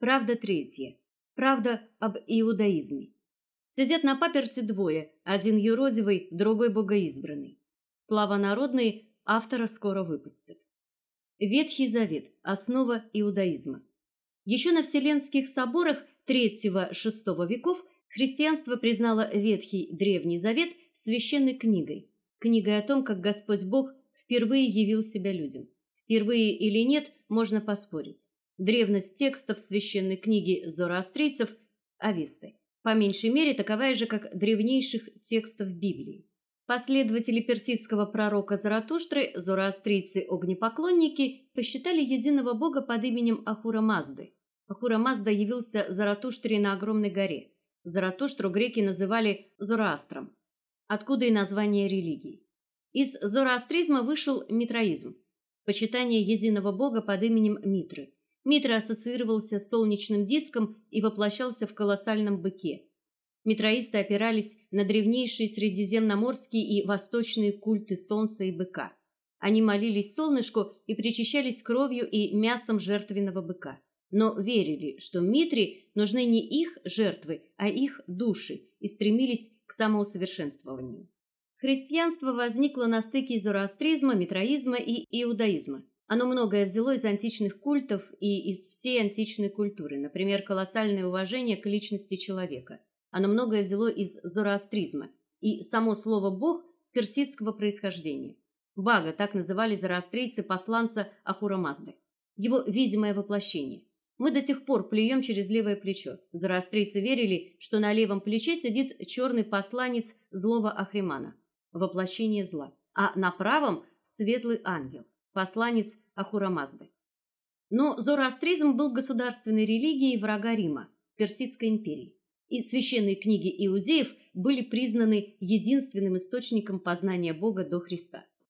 Правда третья. Правда об иудаизме. Сидят на паперти двое, один юродивый, другой богоизбранный. Слава народной автора скоро выпустят. Ветхий Завет основа иудаизма. Еще на Вселенских соборах III-VI веков христианство признало Ветхий Древний Завет священной книгой, книгой о том, как Господь Бог впервые явил себя людям. Впервые или нет, можно поспорить. Древность текстов священной книги зороастрийцев Авесты по меньшей мере таковая же, как древнейших текстов Библии. Последователи персидского пророка Заратуштры, зороастрийцы-огнепоклонники, посчитали единого бога под именем Ахура Мазды. Ахура Мазда явился Заратуштре на огромной горе. Заратуштру греки называли Зороастром, откуда и название религии. Из зороастризма вышел митраизм, почитание единого бога под именем Митры. Митра ассоциировался с солнечным диском и воплощался в колоссальном быке. Митраисты опирались на древнейшие средиземноморские и восточные культы солнца и быка. Они молились солнышку и причащались кровью и мясом жертвенного быка, но верили, что Митре нужны не их жертвы, а их души, и стремились к самоусовершенствованию. Христианство возникло на стыке зороастризма, митраизма и иудаизма. Оно многое взяло из античных культов и из всей античной культуры, например, колоссальное уважение к личности человека – оно многое взяло из зороастризма, и само слово бог персидского происхождения. Бага так называли зороастрийцы посланца Ахура Мазды. Его видимое воплощение. Мы до сих пор плюем через левое плечо. Зороастрийцы верили, что на левом плече сидит черный посланец злого Ахримана, воплощение зла, а на правом светлый ангел, посланец Ахура Мазды. Но зороастризм был государственной религией врага Рима, Персидской империи и священные книги иудеев были признаны единственным источником познания Бога до Христа.